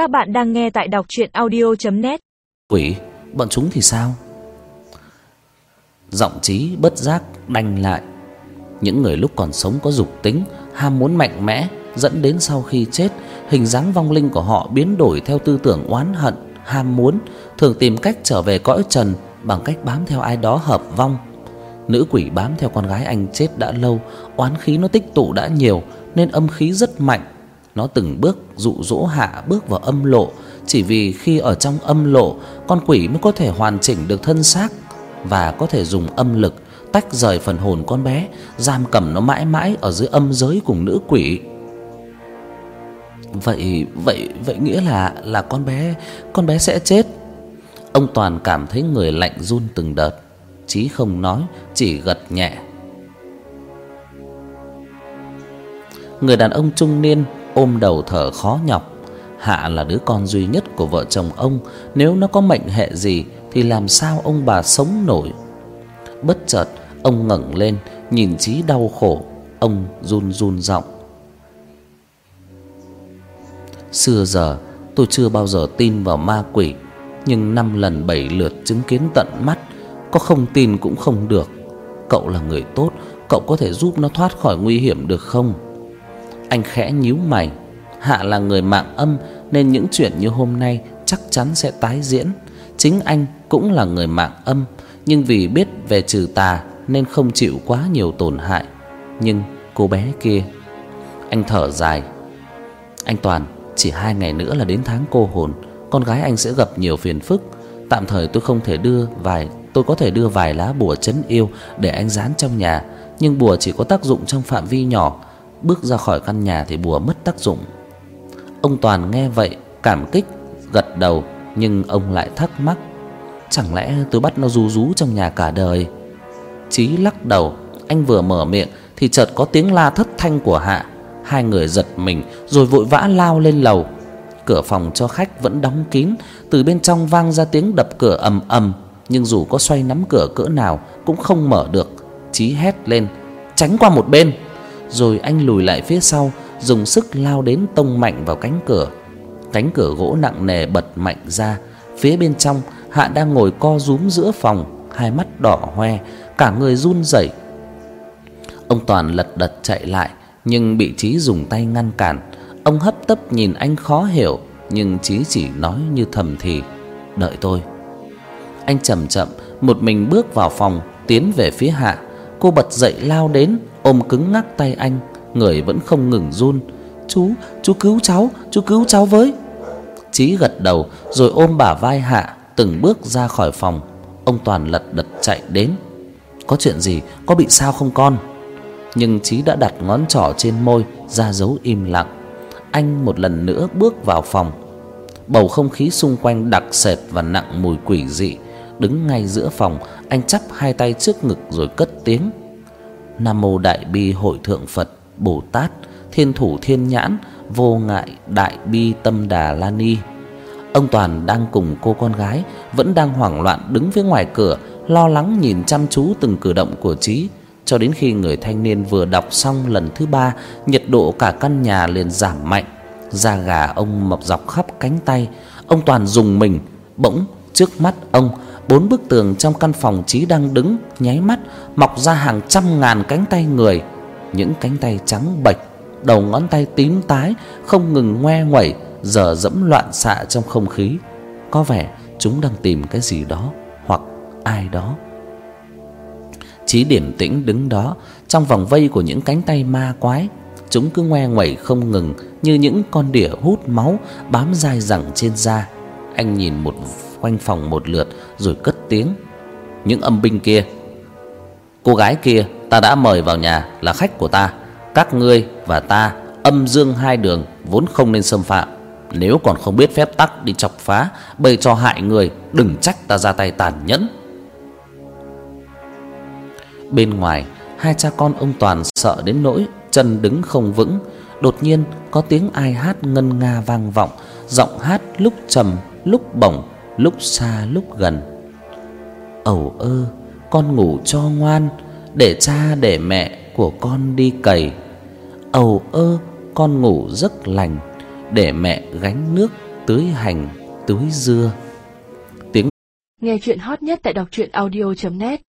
Các bạn đang nghe tại đọc chuyện audio.net Quỷ, bọn chúng thì sao? Giọng trí bất giác đành lại. Những người lúc còn sống có dục tính Ham muốn mạnh mẽ Dẫn đến sau khi chết Hình dáng vong linh của họ biến đổi theo tư tưởng oán hận Ham muốn Thường tìm cách trở về cõi trần Bằng cách bám theo ai đó hợp vong. Nữ quỷ bám theo con gái anh chết đã lâu Oán khí nó tích tụ đã nhiều Nên âm khí rất mạnh nó từng bước dụ dỗ Hạ bước vào âm lộ, chỉ vì khi ở trong âm lộ, con quỷ mới có thể hoàn chỉnh được thân xác và có thể dùng âm lực tách rời phần hồn con bé, giam cầm nó mãi mãi ở dưới âm giới cùng nữ quỷ. Vậy vậy vậy nghĩa là là con bé con bé sẽ chết. Ông Toàn cảm thấy người lạnh run từng đợt, chí không nói, chỉ gật nhẹ. Người đàn ông trung niên ôm đầu thở khó nhọc. Hạ là đứa con duy nhất của vợ chồng ông, nếu nó có mệnh hệ gì thì làm sao ông bà sống nổi. Bất chợt, ông ngẩng lên, nhìn Chí đau khổ, ông run run giọng. Xưa giờ tôi chưa bao giờ tin vào ma quỷ, nhưng năm lần bảy lượt chứng kiến tận mắt, có không tin cũng không được. Cậu là người tốt, cậu có thể giúp nó thoát khỏi nguy hiểm được không? Anh khẽ nhíu mày, Hạ là người mạng âm nên những chuyện như hôm nay chắc chắn sẽ tái diễn. Chính anh cũng là người mạng âm, nhưng vì biết về trừ tà nên không chịu quá nhiều tổn hại. Nhưng cô bé kia, anh thở dài. Anh Toàn, chỉ hai ngày nữa là đến tháng cô hồn, con gái anh sẽ gặp nhiều phiền phức. Tạm thời tôi không thể đưa vài tôi có thể đưa vài lá bùa trấn yêu để anh dán trong nhà, nhưng bùa chỉ có tác dụng trong phạm vi nhỏ bước ra khỏi căn nhà thì bùa mất tác dụng. Ông Toàn nghe vậy, cảm kích gật đầu, nhưng ông lại thắc mắc, chẳng lẽ tôi bắt nó rú rú trong nhà cả đời? Chí lắc đầu, anh vừa mở miệng thì chợt có tiếng la thất thanh của Hạ. Hai người giật mình rồi vội vã lao lên lầu. Cửa phòng cho khách vẫn đóng kín, từ bên trong vang ra tiếng đập cửa ầm ầm, nhưng dù có xoay nắm cửa cỡ nào cũng không mở được. Chí hét lên, "Tránh qua một bên!" Rồi anh lùi lại phía sau, dùng sức lao đến tông mạnh vào cánh cửa. Cánh cửa gỗ nặng nề bật mạnh ra, phía bên trong Hạ đang ngồi co rúm giữa phòng, hai mắt đỏ hoe, cả người run rẩy. Ông Toàn lật đật chạy lại, nhưng bị Chí dùng tay ngăn cản. Ông hấp tấp nhìn anh khó hiểu, nhưng Chí chỉ nói như thầm thì, "Đợi tôi." Anh chậm chậm một mình bước vào phòng, tiến về phía Hạ. Cô bật dậy lao đến, ôm cứng ngắc tay anh, người vẫn không ngừng run. "Chú, chú cứu cháu, chú cứu cháu với." Chí gật đầu rồi ôm bả vai Hạ, từng bước ra khỏi phòng. Ông Toàn lật đật chạy đến. "Có chuyện gì? Có bị sao không con?" Nhưng Chí đã đặt ngón trỏ trên môi ra dấu im lặng. Anh một lần nữa bước vào phòng. Bầu không khí xung quanh đặc sệt và nặng mùi quỷ dị. Đứng ngay giữa phòng, anh chắp hai tay trước ngực rồi cất tiếng: Nam mô Đại bi Hội thượng Phật Bồ Tát, Thiên thủ Thiên nhãn, Vô ngại Đại bi Tâm Đà La Ni. Ông Toàn đang cùng cô con gái vẫn đang hoảng loạn đứng phía ngoài cửa, lo lắng nhìn chăm chú từng cử động của Chí, cho đến khi người thanh niên vừa đọc xong lần thứ ba, nhiệt độ cả căn nhà liền giảm mạnh, da gà ông mập dọc khắp cánh tay, ông Toàn dùng mình, bỗng trước mắt ông bốn bức tường trong căn phòng Chí đang đứng nháy mắt mọc ra hàng trăm ngàn cánh tay người, những cánh tay trắng bệch, đầu ngón tay tím tái không ngừng ngoe nguẩy, giờ dẫm loạn xạ trong không khí. Có vẻ chúng đang tìm cái gì đó hoặc ai đó. Chí điểm tĩnh đứng đó trong vòng vây của những cánh tay ma quái, chúng cứ ngoe nguẩy không ngừng như những con đỉa hút máu bám dai dẳng trên da. Anh nhìn một quanh phòng một lượt rồi cất tiếng: "Những âm binh kia, cô gái kia ta đã mời vào nhà là khách của ta, các ngươi và ta âm dương hai đường vốn không nên xâm phạm." Nếu còn không biết phép tắc đi chọc phá Bày cho hại người Đừng trách ta ra tay tàn nhẫn. Bên ngoài Hai cha con ông Toàn sợ đến nỗi Chân đứng không vững. Đột nhiên có tiếng ai hát ngân nga vang vọng Giọng hát lúc trầm lúc bổng. Lúc xa lúc gần. Ẩu ơ Con ngủ cho ngoan Để cha để mẹ của con đi cày. Ẩu ơ Con ngủ giấc lành để mẹ gánh nước tưới hành, tưới dưa. Tiếng Nghe chuyện hot nhất tại đọc truyện audio net.